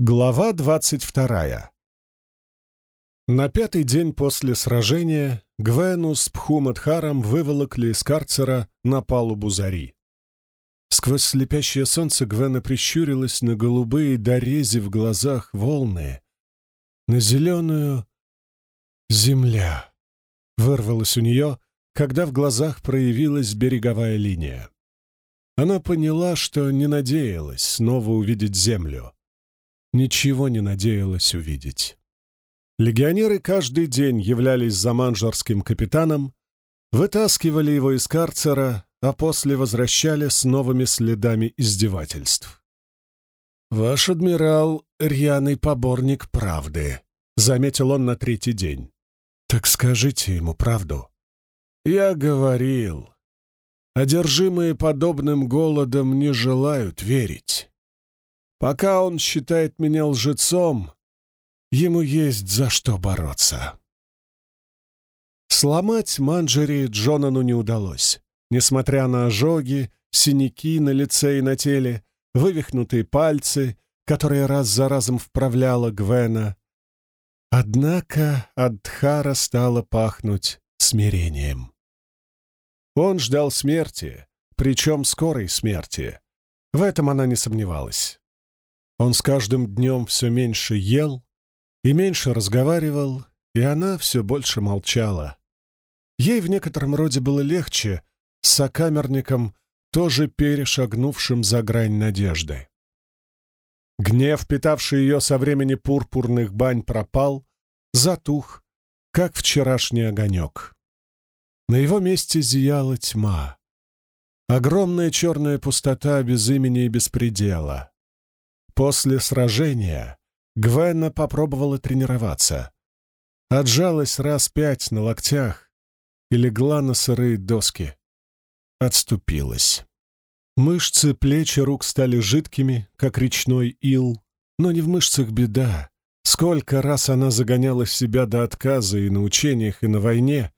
Глава двадцать вторая. На пятый день после сражения Гвену с Пхумадхаром выволокли из карцера на палубу зари. Сквозь слепящее солнце Гвена прищурилась на голубые дорези в глазах волны, на зеленую земля. Вырвалась у нее, когда в глазах проявилась береговая линия. Она поняла, что не надеялась снова увидеть землю — ничего не надеялась увидеть. Легионеры каждый день являлись за манжарским капитаном, вытаскивали его из карцера, а после возвращали с новыми следами издевательств. «Ваш адмирал — рьяный поборник правды», — заметил он на третий день. «Так скажите ему правду». «Я говорил. Одержимые подобным голодом не желают верить. Пока он считает меня лжецом, ему есть за что бороться. Сломать Манджери Джонану не удалось. Несмотря на ожоги, синяки на лице и на теле, вывихнутые пальцы, которые раз за разом вправляла Гвена. Однако от Дхара стало пахнуть смирением. Он ждал смерти, причем скорой смерти. В этом она не сомневалась. Он с каждым днем все меньше ел и меньше разговаривал, и она все больше молчала. Ей в некотором роде было легче с сокамерником, тоже перешагнувшим за грань надежды. Гнев, питавший ее со времени пурпурных бань, пропал, затух, как вчерашний огонек. На его месте зияла тьма. Огромная черная пустота без имени и без предела. После сражения Гвенна попробовала тренироваться. Отжалась раз пять на локтях и легла на сырые доски. Отступилась. Мышцы плеч и рук стали жидкими, как речной ил, но не в мышцах беда. Сколько раз она загоняла себя до отказа и на учениях, и на войне.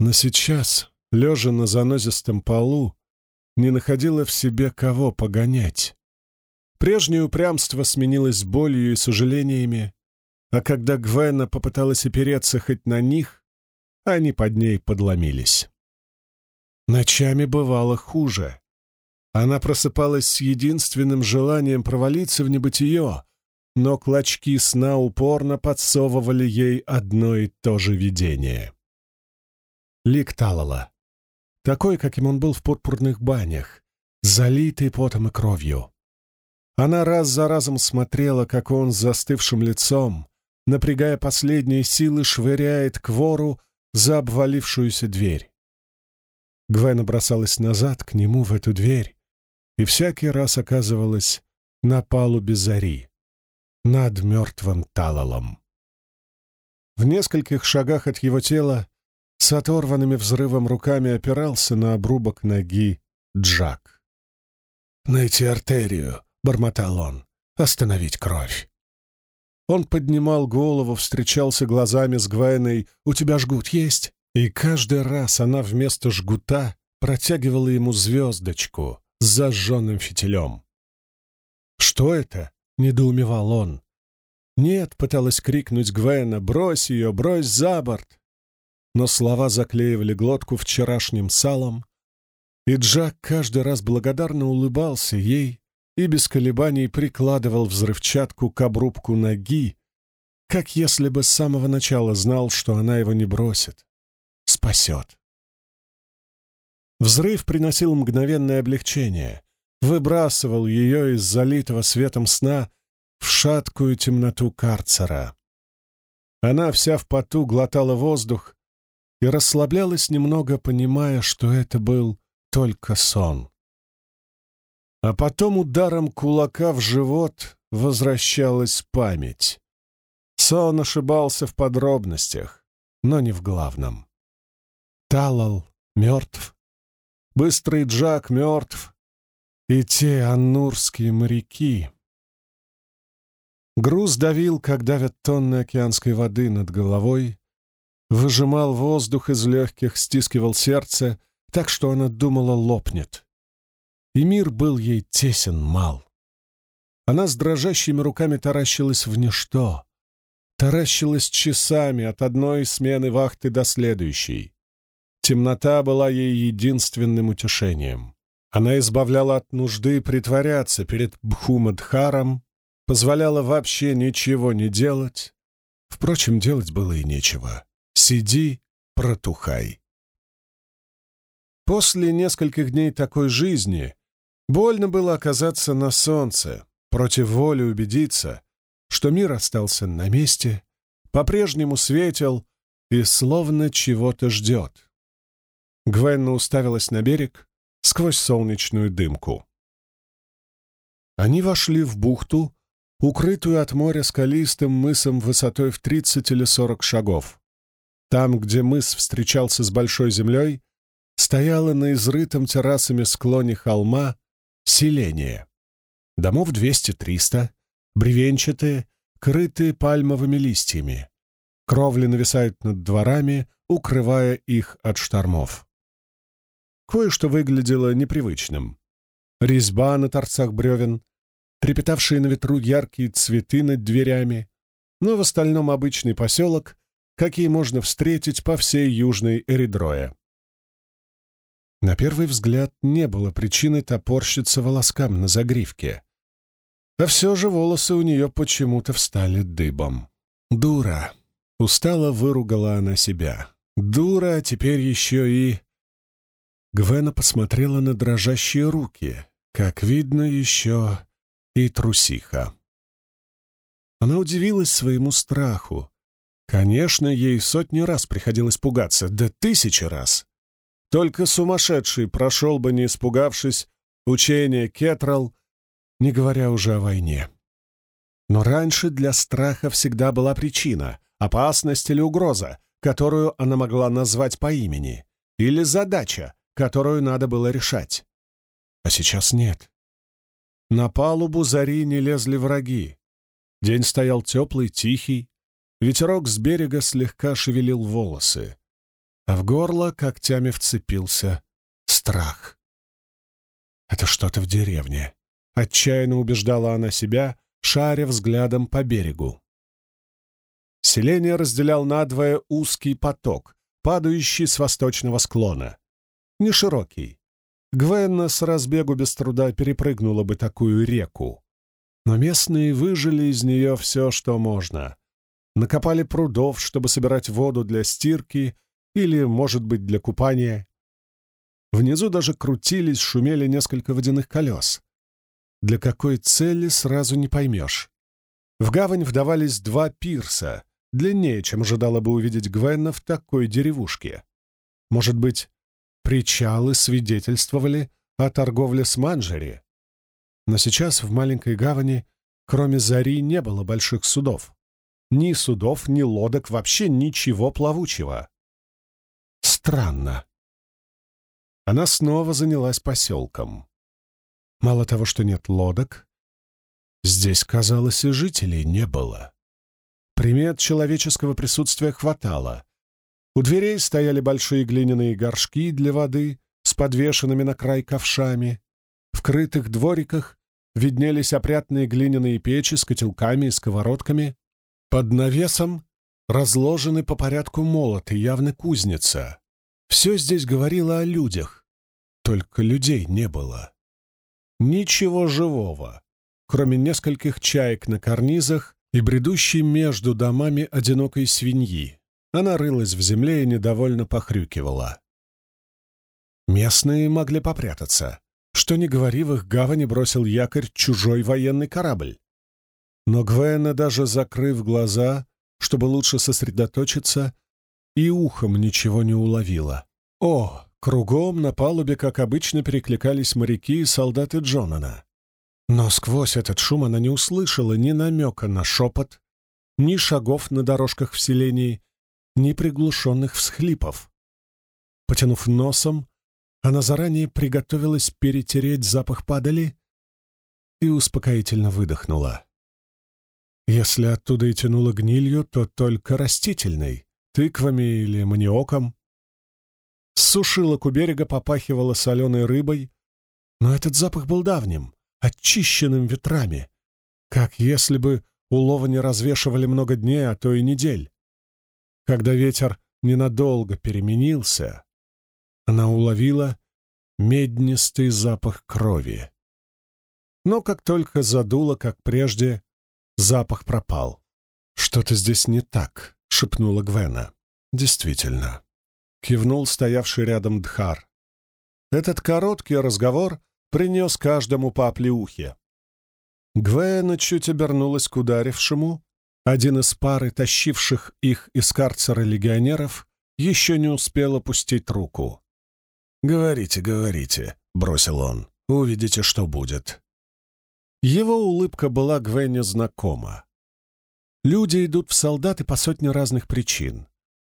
Но сейчас, лежа на занозистом полу, не находила в себе кого погонять. Прежнее упрямство сменилось болью и сожалениями, а когда Гвена попыталась опереться хоть на них, они под ней подломились. Ночами бывало хуже. Она просыпалась с единственным желанием провалиться в небытие, но клочки сна упорно подсовывали ей одно и то же видение. Лик Талала, такой, каким он был в пурпурных банях, залитый потом и кровью. Она раз за разом смотрела, как он с застывшим лицом, напрягая последние силы, швыряет к вору за обвалившуюся дверь. Гвена бросалась назад к нему в эту дверь и всякий раз оказывалась на палубе зари, над мертвым Талалом. В нескольких шагах от его тела с оторванными взрывом руками опирался на обрубок ноги Джак. «Найти артерию», — бормотал он. «Остановить кровь!» Он поднимал голову, встречался глазами с Гвайной. «У тебя жгут есть?» И каждый раз она вместо жгута протягивала ему звездочку с зажженным фитилем. «Что это?» — недоумевал он. «Нет», — пыталась крикнуть Гвена, — «брось ее, брось за борт!» Но слова заклеивали глотку вчерашним салом, и Джак каждый раз благодарно улыбался ей и без колебаний прикладывал взрывчатку к обрубку ноги, как если бы с самого начала знал, что она его не бросит, спасет. Взрыв приносил мгновенное облегчение, выбрасывал ее из залитого светом сна в шаткую темноту карцера. Она вся в поту глотала воздух и расслаблялась немного, понимая, что это был только сон. А потом ударом кулака в живот возвращалась память. Сон ошибался в подробностях, но не в главном. Талал мертв, быстрый Джак мертв, и те аннурские моряки. Груз давил, как давят тонны океанской воды над головой, выжимал воздух из легких, стискивал сердце, так что она думала лопнет и мир был ей тесен мал. Она с дрожащими руками таращилась в ничто, таращилась часами от одной смены вахты до следующей. Темнота была ей единственным утешением. Она избавляла от нужды притворяться перед Бхумадхаром, позволяла вообще ничего не делать. Впрочем, делать было и нечего. Сиди, протухай. После нескольких дней такой жизни больно было оказаться на солнце, против воли убедиться, что мир остался на месте, по-прежнему светел и словно чего-то ждет. Гвенна уставилась на берег сквозь солнечную дымку. Они вошли в бухту, укрытую от моря скалистым мысом высотой в 30 или 40 шагов. Там, где мыс встречался с большой землей, стояло на изрытом террасами склоне холма селение. Домов 200-300, бревенчатые, крытые пальмовыми листьями. Кровли нависают над дворами, укрывая их от штормов. Кое-что выглядело непривычным. Резьба на торцах бревен, трепетавшие на ветру яркие цветы над дверями, но в остальном обычный поселок, какие можно встретить по всей южной Эридрое. На первый взгляд не было причины топорщиться волоскам на загривке. А все же волосы у нее почему-то встали дыбом. «Дура!» — устало выругала она себя. «Дура, а теперь еще и...» Гвена посмотрела на дрожащие руки. Как видно, еще и трусиха. Она удивилась своему страху. Конечно, ей сотни раз приходилось пугаться, да тысячи раз. Только сумасшедший прошел бы, не испугавшись, учение Кетрал, не говоря уже о войне. Но раньше для страха всегда была причина, опасность или угроза, которую она могла назвать по имени, или задача, которую надо было решать. А сейчас нет. На палубу зари не лезли враги. День стоял теплый, тихий, ветерок с берега слегка шевелил волосы а в горло когтями вцепился страх. «Это что-то в деревне», — отчаянно убеждала она себя, шаря взглядом по берегу. Селение разделял надвое узкий поток, падающий с восточного склона. Не широкий. Гвенна с разбегу без труда перепрыгнула бы такую реку. Но местные выжили из нее все, что можно. Накопали прудов, чтобы собирать воду для стирки или, может быть, для купания. Внизу даже крутились, шумели несколько водяных колес. Для какой цели сразу не поймешь. В гавань вдавались два пирса, длиннее, чем ожидала бы увидеть Гвенна в такой деревушке. Может быть, причалы свидетельствовали о торговле с Манджери. Но сейчас в маленькой гавани, кроме зари, не было больших судов. Ни судов, ни лодок, вообще ничего плавучего. Странно. Она снова занялась поселком. Мало того, что нет лодок, здесь, казалось, и жителей не было. Примет человеческого присутствия хватало. У дверей стояли большие глиняные горшки для воды с подвешенными на край ковшами. В крытых двориках виднелись опрятные глиняные печи с котелками и сковородками. Под навесом разложены по порядку молоты, явно кузница. Все здесь говорило о людях, только людей не было. Ничего живого, кроме нескольких чаек на карнизах и бредущей между домами одинокой свиньи. Она рылась в земле и недовольно похрюкивала. Местные могли попрятаться. Что ни говори, в их гавани бросил якорь чужой военный корабль. Но Гвена, даже закрыв глаза, чтобы лучше сосредоточиться, и ухом ничего не уловила. О, кругом на палубе, как обычно, перекликались моряки и солдаты Джонана. Но сквозь этот шум она не услышала ни намека на шепот, ни шагов на дорожках в селении, ни приглушенных всхлипов. Потянув носом, она заранее приготовилась перетереть запах падали и успокоительно выдохнула. Если оттуда и тянуло гнилью, то только растительной тыквами или маниоком. С сушилок у берега попахивало соленой рыбой, но этот запах был давним, очищенным ветрами, как если бы улова не развешивали много дней, а то и недель. Когда ветер ненадолго переменился, она уловила меднистый запах крови. Но как только задуло, как прежде, запах пропал. «Что-то здесь не так», — шепнула Гвена. «Действительно», — кивнул стоявший рядом Дхар. Этот короткий разговор принес каждому по оплеухе. Гвена чуть обернулась к ударившему. Один из пары, тащивших их из карцера легионеров, еще не успел опустить руку. «Говорите, говорите», — бросил он. «Увидите, что будет». Его улыбка была Гвене знакома. Люди идут в солдаты по сотне разных причин.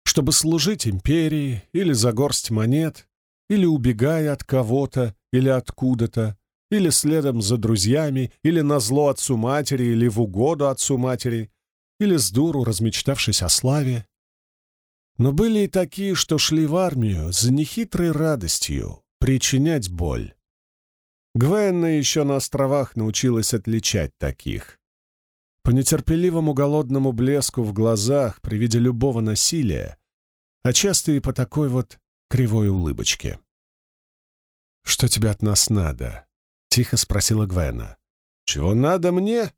Чтобы служить империи, или за горсть монет, или убегая от кого-то, или откуда-то, или следом за друзьями, или на зло отцу матери, или в угоду отцу матери, или с дуру размечтавшись о славе. Но были и такие, что шли в армию за нехитрой радостью причинять боль. Гвенна еще на островах научилась отличать таких. По нетерпеливому голодному блеску в глазах при виде любого насилия, а часто и по такой вот кривой улыбочке. «Что тебе от нас надо?» — тихо спросила Гвена. «Чего надо мне?»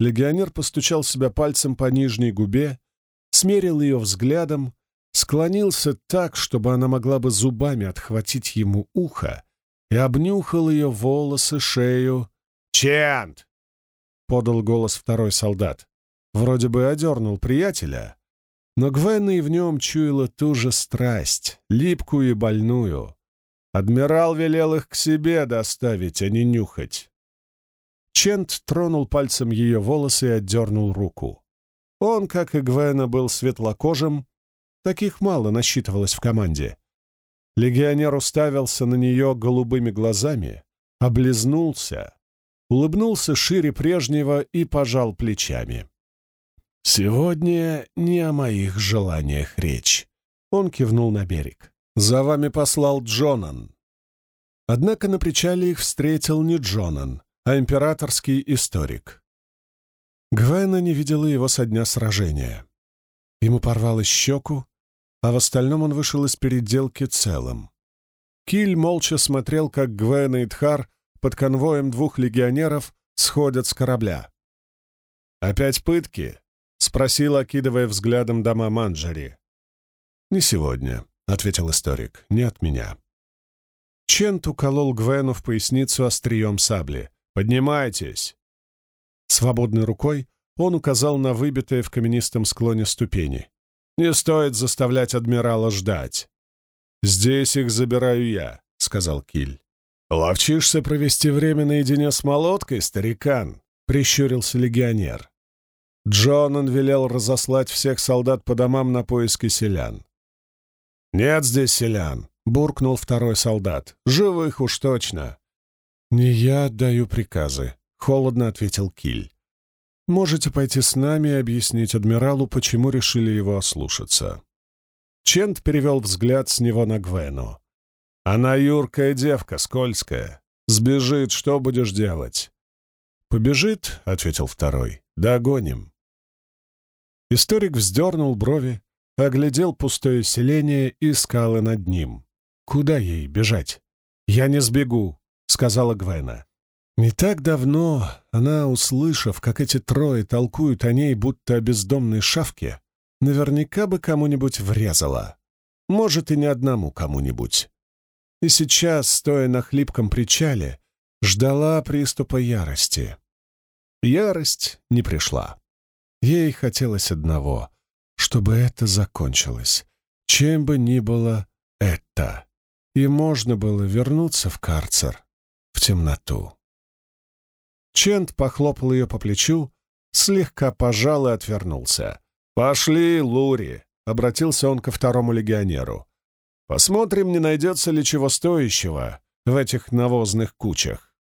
Легионер постучал себя пальцем по нижней губе, смерил ее взглядом, склонился так, чтобы она могла бы зубами отхватить ему ухо, и обнюхал ее волосы, шею. «Чент!» — подал голос второй солдат. Вроде бы одернул приятеля, но Гвена и в нем чуяла ту же страсть, липкую и больную. Адмирал велел их к себе доставить, а не нюхать. Чент тронул пальцем ее волосы и отдернул руку. Он, как и Гвена, был светлокожим, таких мало насчитывалось в команде. Легионер уставился на нее голубыми глазами, облизнулся, улыбнулся шире прежнего и пожал плечами. «Сегодня не о моих желаниях речь», — он кивнул на берег. «За вами послал Джонан». Однако на причале их встретил не Джонан, а императорский историк. Гвена не видела его со дня сражения. Ему порвало щеку, а в остальном он вышел из переделки целым. Киль молча смотрел, как Гвена и Тхар под конвоем двух легионеров сходят с корабля. «Опять пытки?» — спросил, окидывая взглядом дома Манджари. «Не сегодня», — ответил историк, — «не от меня». Чент уколол Гвену в поясницу острием сабли. «Поднимайтесь!» Свободной рукой он указал на выбитые в каменистом склоне ступени. «Не стоит заставлять адмирала ждать!» «Здесь их забираю я», — сказал Киль. «Ловчишься провести время наедине с молоткой, старикан?» — прищурился легионер. Джонан велел разослать всех солдат по домам на поиски селян. «Нет здесь селян», — буркнул второй солдат. «Живых уж точно». «Не я отдаю приказы», — холодно ответил Киль. «Можете пойти с нами и объяснить адмиралу, почему решили его ослушаться». Чент перевел взгляд с него на Гвену. «Она юркая девка, скользкая. Сбежит, что будешь делать?» «Побежит», — ответил второй. «Догоним». Историк вздернул брови, оглядел пустое селение и скалы над ним. «Куда ей бежать?» «Я не сбегу», — сказала Гвена. Не так давно она, услышав, как эти трое толкуют о ней, будто о бездомной шавке, наверняка бы кому-нибудь врезала. Может, и не одному кому-нибудь. И сейчас, стоя на хлипком причале, ждала приступа ярости. Ярость не пришла. Ей хотелось одного — чтобы это закончилось, чем бы ни было это, и можно было вернуться в карцер, в темноту. Чент похлопал ее по плечу, слегка пожал и отвернулся. «Пошли, Лури!» — обратился он ко второму легионеру. «Посмотрим, не найдется ли чего стоящего в этих навозных кучах».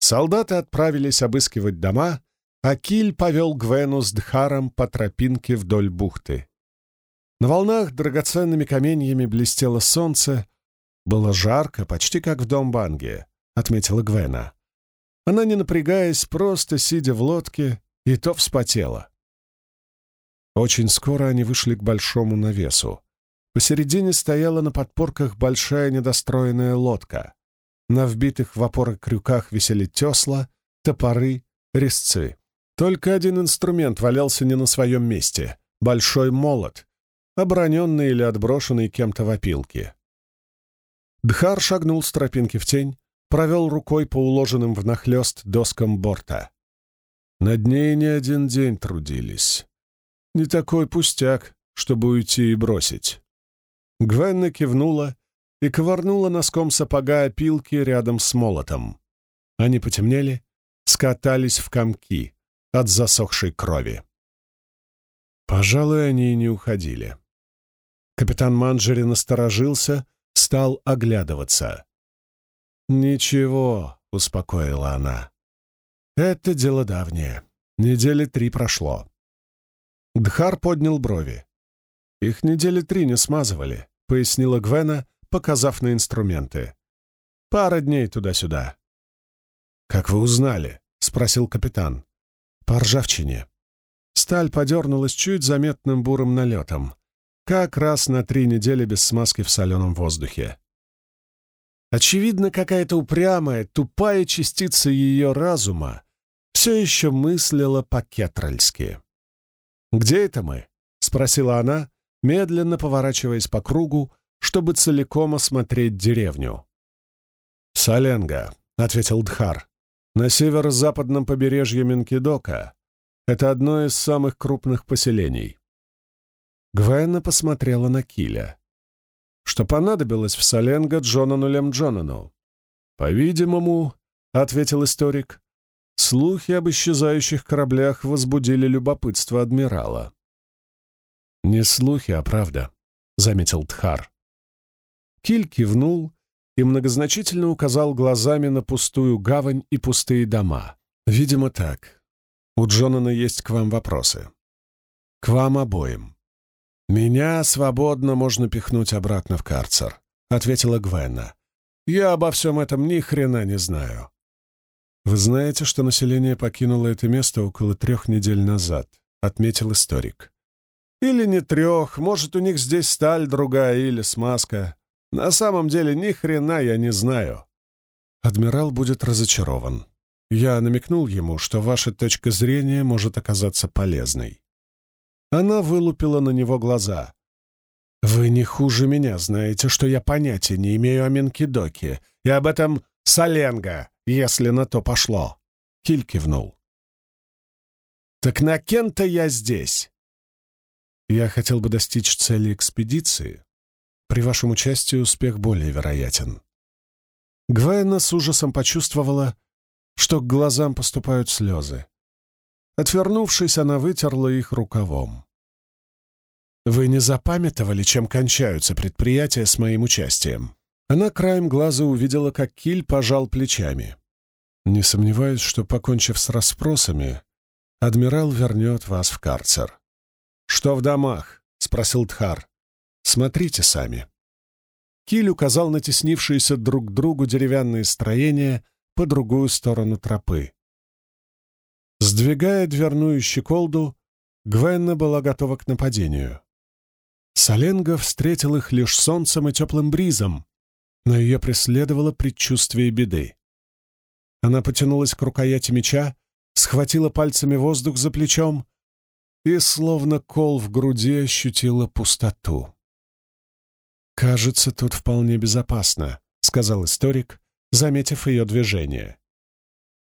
Солдаты отправились обыскивать дома, а Киль повел Гвену с Дхаром по тропинке вдоль бухты. На волнах драгоценными каменьями блестело солнце. Было жарко, почти как в Домбанге, — отметила Гвена. Она, не напрягаясь, просто сидя в лодке, и то вспотела. Очень скоро они вышли к большому навесу. Посередине стояла на подпорках большая недостроенная лодка. На вбитых в опоры крюках висели тесла, топоры, резцы. Только один инструмент валялся не на своем месте — большой молот, оброненный или отброшенный кем-то в опилке. Дхар шагнул с тропинки в тень, провел рукой по уложенным внахлёст доскам борта. Над ней не один день трудились. Не такой пустяк, чтобы уйти и бросить. Гвенна кивнула и ковырнула носком сапога опилки рядом с молотом. Они потемнели, скатались в комки от засохшей крови. Пожалуй, они и не уходили. Капитан Манджери насторожился, стал оглядываться. «Ничего», — успокоила она. «Это дело давнее. Недели три прошло». Дхар поднял брови. «Их недели три не смазывали», — пояснила Гвена, показав на инструменты. «Пара дней туда-сюда». «Как вы узнали?» — спросил капитан. «По ржавчине». Сталь подернулась чуть заметным бурым налетом. Как раз на три недели без смазки в соленом воздухе. Очевидно, какая-то упрямая, тупая частица ее разума все еще мыслила по-кетральски. «Где это мы?» — спросила она, медленно поворачиваясь по кругу, чтобы целиком осмотреть деревню. «Саленга», — ответил Дхар, — «на северо-западном побережье Менкидока. Это одно из самых крупных поселений». Гвенна посмотрела на Киля. Что понадобилось в Саленго Джонану Лем Джонану? «По-видимому», — ответил историк, — «слухи об исчезающих кораблях возбудили любопытство адмирала». «Не слухи, а правда», — заметил Тхар. Киль кивнул и многозначительно указал глазами на пустую гавань и пустые дома. «Видимо, так. У Джонана есть к вам вопросы. К вам обоим». «Меня свободно можно пихнуть обратно в карцер», — ответила Гвенна. «Я обо всем этом ни хрена не знаю». «Вы знаете, что население покинуло это место около трех недель назад», — отметил историк. «Или не трех, может, у них здесь сталь другая или смазка. На самом деле ни хрена я не знаю». Адмирал будет разочарован. Я намекнул ему, что ваша точка зрения может оказаться полезной. Она вылупила на него глаза. «Вы не хуже меня знаете, что я понятия не имею о Менкидоке и об этом Саленго, если на то пошло». Киль кивнул. «Так на Кента я здесь». «Я хотел бы достичь цели экспедиции. При вашем участии успех более вероятен». Гвайна с ужасом почувствовала, что к глазам поступают слезы. Отвернувшись, она вытерла их рукавом. «Вы не запамятовали, чем кончаются предприятия с моим участием?» Она краем глаза увидела, как Киль пожал плечами. «Не сомневаюсь, что, покончив с расспросами, адмирал вернет вас в карцер». «Что в домах?» — спросил Тхар. «Смотрите сами». Киль указал на теснившиеся друг к другу деревянные строения по другую сторону тропы. Сдвигая дверную щеколду, Гвенна была готова к нападению. Соленго встретил их лишь солнцем и теплым бризом, но ее преследовало предчувствие беды. Она потянулась к рукояти меча, схватила пальцами воздух за плечом и, словно кол в груди, ощутила пустоту. «Кажется, тут вполне безопасно», — сказал историк, заметив ее движение.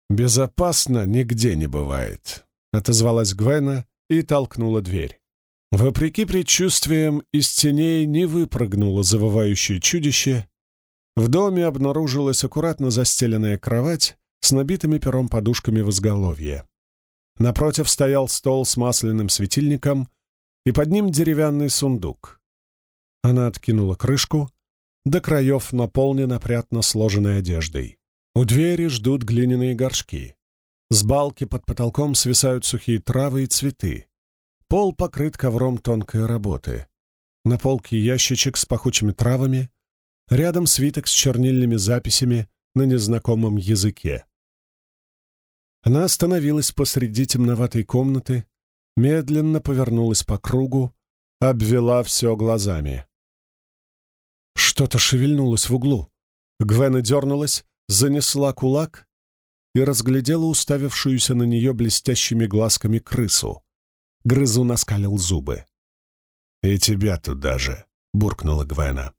«Безопасно нигде не бывает», — отозвалась Гвена и толкнула дверь. Вопреки предчувствиям, из теней не выпрыгнуло завывающее чудище. В доме обнаружилась аккуратно застеленная кровать с набитыми пером подушками в изголовье. Напротив стоял стол с масляным светильником, и под ним деревянный сундук. Она откинула крышку, до краев наполнен опрятно сложенной одеждой. У двери ждут глиняные горшки. С балки под потолком свисают сухие травы и цветы. Пол покрыт ковром тонкой работы. На полке ящичек с пахучими травами, рядом свиток с чернильными записями на незнакомом языке. Она остановилась посреди темноватой комнаты, медленно повернулась по кругу, обвела все глазами. Что-то шевельнулось в углу. Гвена дернулась, занесла кулак и разглядела уставившуюся на нее блестящими глазками крысу. Грызун оскалил зубы. «И тебя туда же!» — буркнула Гвена.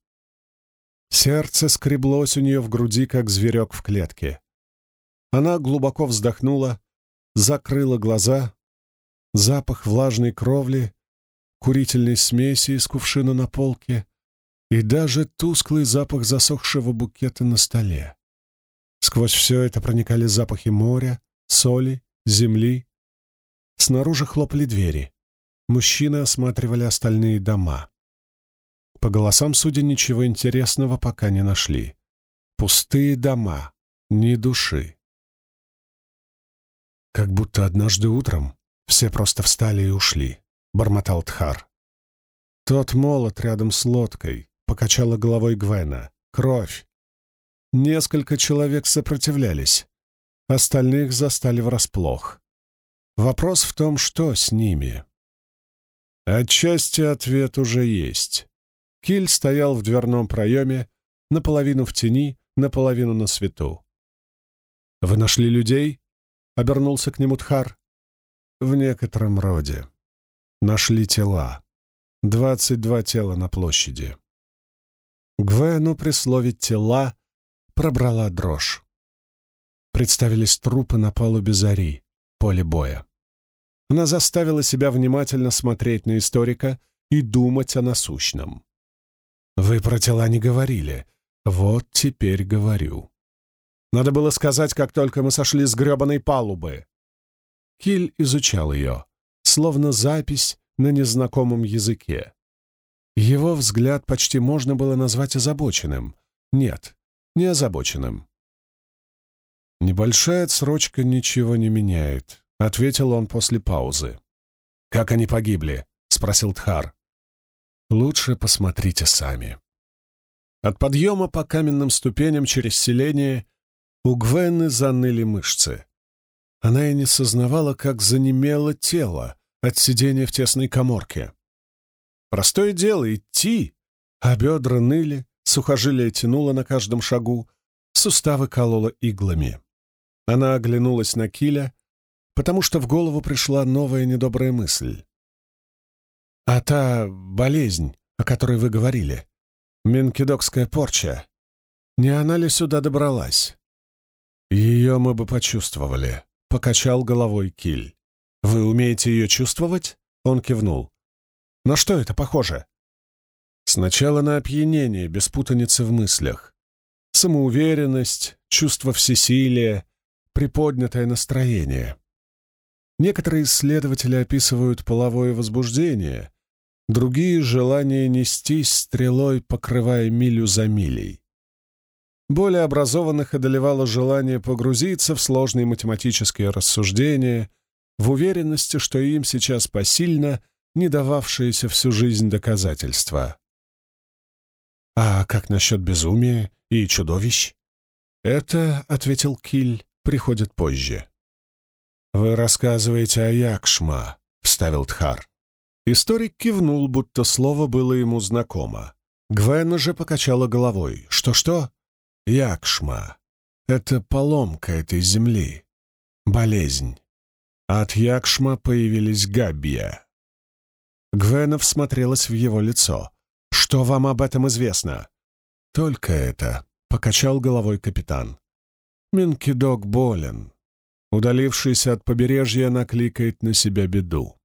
Сердце скреблось у нее в груди, как зверек в клетке. Она глубоко вздохнула, закрыла глаза. Запах влажной кровли, курительной смеси из кувшина на полке и даже тусклый запах засохшего букета на столе. Сквозь все это проникали запахи моря, соли, земли. Снаружи хлопали двери. Мужчины осматривали остальные дома. По голосам, судя, ничего интересного пока не нашли. Пустые дома, ни души. Как будто однажды утром все просто встали и ушли, — бормотал Тхар. Тот молот рядом с лодкой, — покачала головой Гвена. Кровь. Несколько человек сопротивлялись. Остальных застали врасплох. Вопрос в том, что с ними. Отчасти ответ уже есть. Киль стоял в дверном проеме, наполовину в тени, наполовину на свету. «Вы нашли людей?» — обернулся к нему Тхар. «В некотором роде. Нашли тела. Двадцать два тела на площади». Гвену при слове «тела» пробрала дрожь. Представились трупы на палубе зари, поле боя. Она заставила себя внимательно смотреть на историка и думать о насущном. Вы про тела не говорили. Вот теперь говорю. Надо было сказать, как только мы сошли с гребаной палубы. Киль изучал ее, словно запись на незнакомом языке. Его взгляд почти можно было назвать озабоченным. Нет, не озабоченным. «Небольшая отсрочка ничего не меняет», — ответил он после паузы. «Как они погибли?» — спросил Тхар. Лучше посмотрите сами. От подъема по каменным ступеням через селение у Гвены заныли мышцы. Она и не сознавала, как занемело тело от сидения в тесной коморке. Простое дело — идти, а бедра ныли, сухожилие тянуло на каждом шагу, суставы кололо иглами. Она оглянулась на Киля, потому что в голову пришла новая недобрая мысль. А та болезнь, о которой вы говорили, менкидокская порча, не она ли сюда добралась? Ее мы бы почувствовали, — покачал головой Киль. Вы умеете ее чувствовать? Он кивнул. На что это похоже? Сначала на опьянение, без путаницы в мыслях. Самоуверенность, чувство всесилия, приподнятое настроение. Некоторые исследователи описывают половое возбуждение, другие — желание нестись стрелой, покрывая милю за милей. Более образованных одолевало желание погрузиться в сложные математические рассуждения, в уверенности, что им сейчас посильно не дававшиеся всю жизнь доказательства. «А как насчет безумия и чудовищ?» «Это, — ответил Киль, — приходит позже». «Вы рассказываете о Якшма», — вставил Тхар. Историк кивнул, будто слово было ему знакомо. Гвена же покачала головой. «Что-что?» «Якшма. Это поломка этой земли. Болезнь. От Якшма появились Габия». Гвена всмотрелась в его лицо. «Что вам об этом известно?» «Только это», — покачал головой капитан. «Минкидок болен. Удалившийся от побережья накликает на себя беду.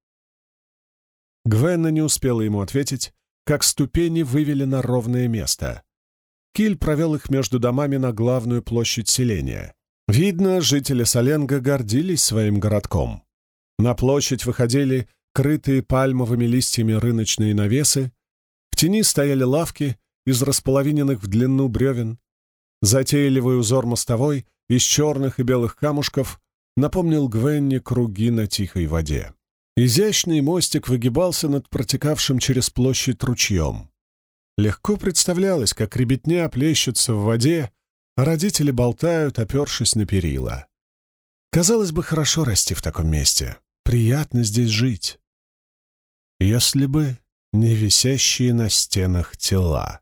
Гвенна не успела ему ответить, как ступени вывели на ровное место. Киль провел их между домами на главную площадь селения. Видно, жители Соленга гордились своим городком. На площадь выходили крытые пальмовыми листьями рыночные навесы, в тени стояли лавки из располовиненных в длину бревен. Затейливый узор мостовой из черных и белых камушков напомнил Гвенне круги на тихой воде. Изящный мостик выгибался над протекавшим через площадь ручьем. Легко представлялось, как ребятня плещется в воде, а родители болтают, опершись на перила. Казалось бы, хорошо расти в таком месте. Приятно здесь жить. Если бы не висящие на стенах тела.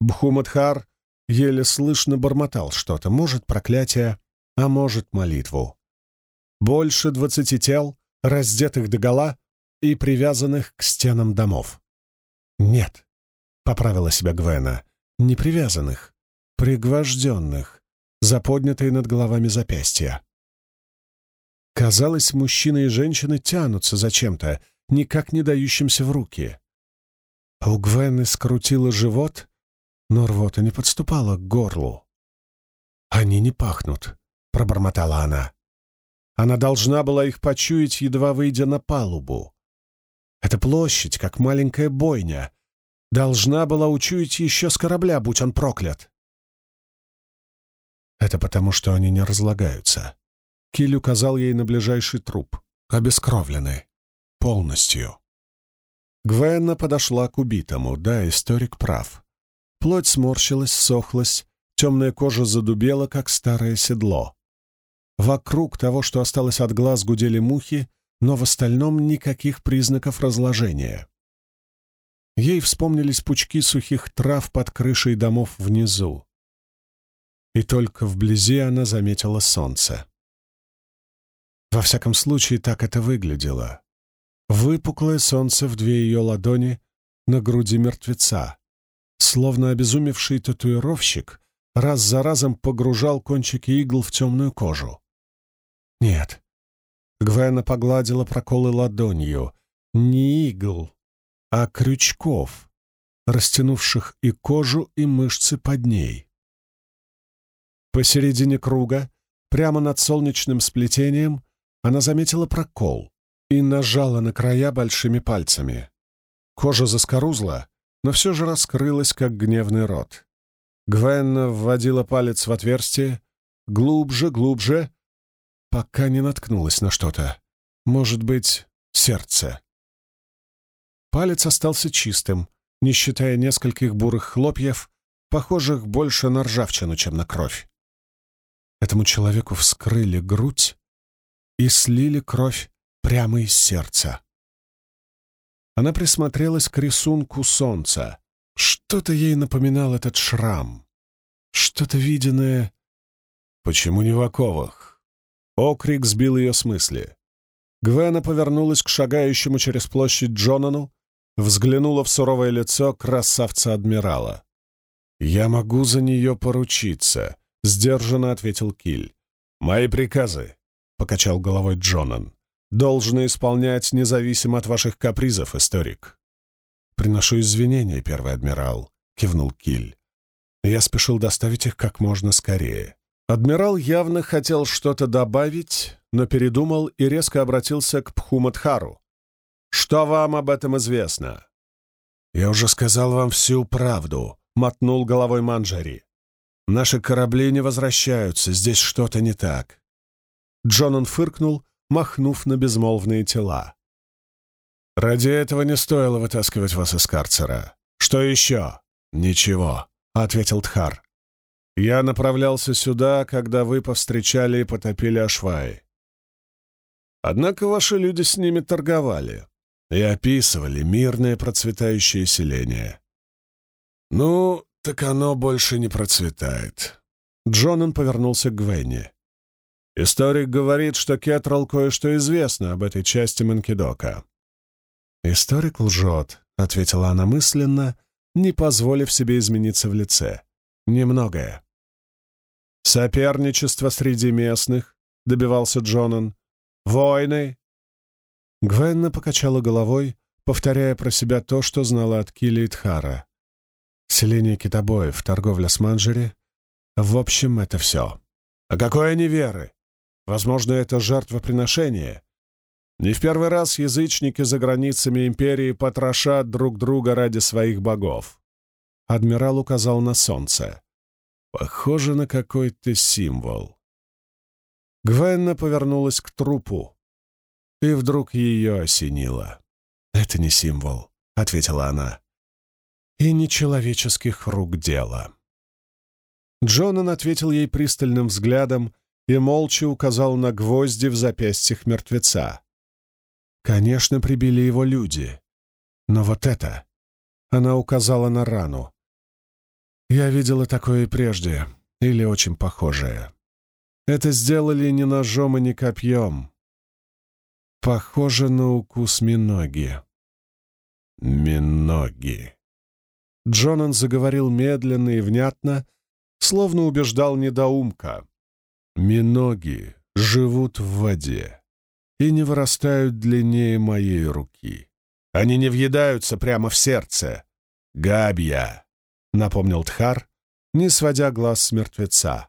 Бхумадхар еле слышно бормотал что-то, может, проклятие, а может, молитву. Больше двадцати тел, раздетых догола и привязанных к стенам домов. «Нет», — поправила себя Гвена, — «не привязанных, пригвожденных, за поднятые над головами запястья». Казалось, мужчины и женщины тянутся за чем-то, никак не дающимся в руки. У Гвены скрутило живот, но рвота не подступала к горлу. «Они не пахнут», — пробормотала она. Она должна была их почуять, едва выйдя на палубу. Эта площадь, как маленькая бойня, должна была учуять еще с корабля, будь он проклят. Это потому, что они не разлагаются. Киль указал ей на ближайший труп. Обескровлены. Полностью. Гвенна подошла к убитому. Да, историк прав. Плоть сморщилась, сохлась, темная кожа задубела, как старое седло. Вокруг того, что осталось от глаз, гудели мухи, но в остальном никаких признаков разложения. Ей вспомнились пучки сухих трав под крышей домов внизу. И только вблизи она заметила солнце. Во всяком случае, так это выглядело. Выпуклое солнце в две ее ладони на груди мертвеца. Словно обезумевший татуировщик раз за разом погружал кончики игл в темную кожу. Нет. Гвена погладила проколы ладонью. Не игл, а крючков, растянувших и кожу, и мышцы под ней. Посередине круга, прямо над солнечным сплетением, она заметила прокол и нажала на края большими пальцами. Кожа заскорузла, но все же раскрылась, как гневный рот. Гвенна вводила палец в отверстие, глубже, глубже, пока не наткнулась на что-то. Может быть, сердце. Палец остался чистым, не считая нескольких бурых хлопьев, похожих больше на ржавчину, чем на кровь. Этому человеку вскрыли грудь и слили кровь прямо из сердца. Она присмотрелась к рисунку солнца. Что-то ей напоминал этот шрам. Что-то виденное... Почему не в оковах? Окрик сбил ее с мысли. Гвена повернулась к шагающему через площадь Джонану, взглянула в суровое лицо красавца-адмирала. «Я могу за нее поручиться», — сдержанно ответил Киль. «Мои приказы», — покачал головой Джонан, — «должны исполнять независимо от ваших капризов, историк». «Приношу извинения, первый адмирал», — кивнул Киль. «Я спешил доставить их как можно скорее. Адмирал явно хотел что-то добавить, но передумал и резко обратился к Пхумадхару. «Что вам об этом известно?» «Я уже сказал вам всю правду», — мотнул головой Манджари. «Наши корабли не возвращаются, здесь что-то не так». Джонан фыркнул, махнув на безмолвные тела. «Ради этого не стоило вытаскивать вас из карцера. Что еще?» «Ничего», — ответил Тхар. Я направлялся сюда, когда вы повстречали и потопили Ашваи. Однако ваши люди с ними торговали и описывали мирное процветающее селение. Ну, так оно больше не процветает. Джонан повернулся к Гвенни. Историк говорит, что Кетрал кое-что известно об этой части Манкидока. «Историк лжет», — ответила она мысленно, не позволив себе измениться в лице. «Немногое». «Соперничество среди местных», — добивался Джонан. «Войны». Гвенна покачала головой, повторяя про себя то, что знала от Килли и Тхара. Селение китобоев, торговля с манджери. В общем, это все. А какой они веры? Возможно, это жертвоприношение. Не в первый раз язычники за границами империи потрошат друг друга ради своих богов. Адмирал указал на солнце. Похоже на какой-то символ. Гвенна повернулась к трупу, и вдруг ее осенило. «Это не символ», — ответила она. «И не человеческих рук дело». Джонан ответил ей пристальным взглядом и молча указал на гвозди в запястьях мертвеца. Конечно, прибили его люди. Но вот это... Она указала на рану. Я видела такое и прежде, или очень похожее. Это сделали не ножом и не копьем. Похоже на укус миноги. Миноги. Джонан заговорил медленно и внятно, словно убеждал недоумка. Миноги живут в воде и не вырастают длиннее моей руки. Они не въедаются прямо в сердце. Габья, напомнил Тхар, не сводя глаз с мертвеца.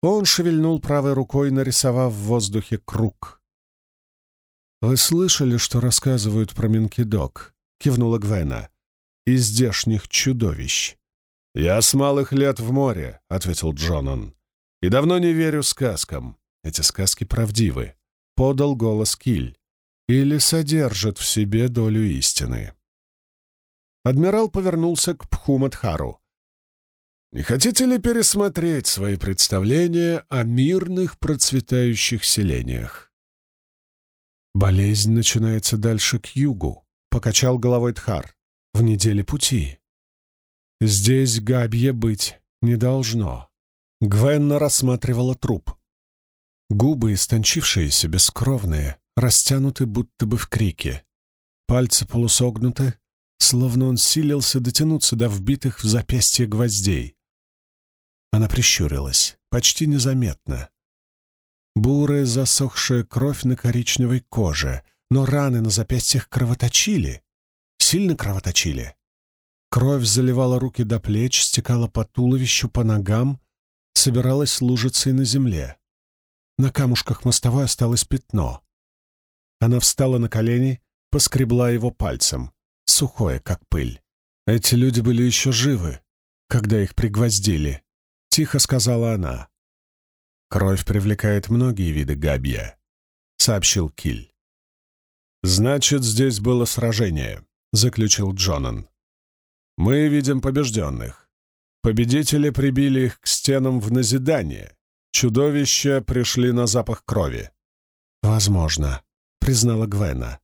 Он шевельнул правой рукой, нарисовав в воздухе круг. «Вы слышали, что рассказывают про Минкидок?» — кивнула Гвена. «Из здешних чудовищ». «Я с малых лет в море», — ответил Джонан. «И давно не верю сказкам. Эти сказки правдивы», — подал голос Киль. «Или содержат в себе долю истины». Адмирал повернулся к Пхумадхару. «Не хотите ли пересмотреть свои представления о мирных процветающих селениях?» «Болезнь начинается дальше к югу», — покачал головой Тхар. «В неделе пути. Здесь Габье быть не должно». Гвенна рассматривала труп. Губы, истончившиеся, бескровные, растянуты будто бы в крике. Пальцы полусогнуты, словно он силился дотянуться до вбитых в запястье гвоздей. Она прищурилась, почти незаметно, бурая засохшая кровь на коричневой коже, но раны на запястьях кровоточили, сильно кровоточили. Кровь заливала руки до плеч, стекала по туловищу, по ногам, собиралась лужицей на земле. На камушках мостовой осталось пятно. Она встала на колени, поскребла его пальцем, сухое, как пыль. Эти люди были еще живы, когда их пригвоздили, — тихо сказала она. «Кровь привлекает многие виды габья», — сообщил Киль. «Значит, здесь было сражение», — заключил Джонан. «Мы видим побежденных. Победители прибили их к стенам в назидание. Чудовища пришли на запах крови». «Возможно», — признала Гвена.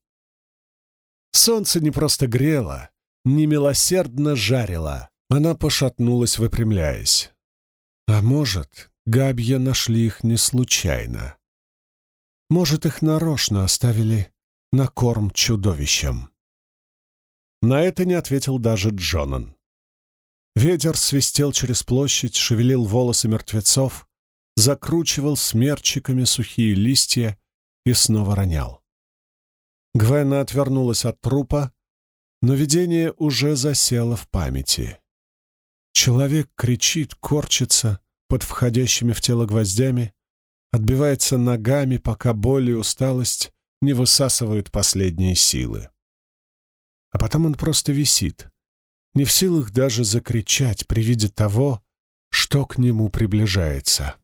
Солнце не просто грело, немилосердно жарило. Она пошатнулась, выпрямляясь. А может, Габья нашли их не случайно. Может, их нарочно оставили на корм чудовищам. На это не ответил даже Джонан. Ветер свистел через площадь, шевелил волосы мертвецов, закручивал смерчиками сухие листья и снова ронял. Гвена отвернулась от трупа, но видение уже засело в памяти. Человек кричит, корчится, под входящими в тело гвоздями, отбивается ногами, пока боль и усталость не высасывают последние силы. А потом он просто висит, не в силах даже закричать при виде того, что к нему приближается.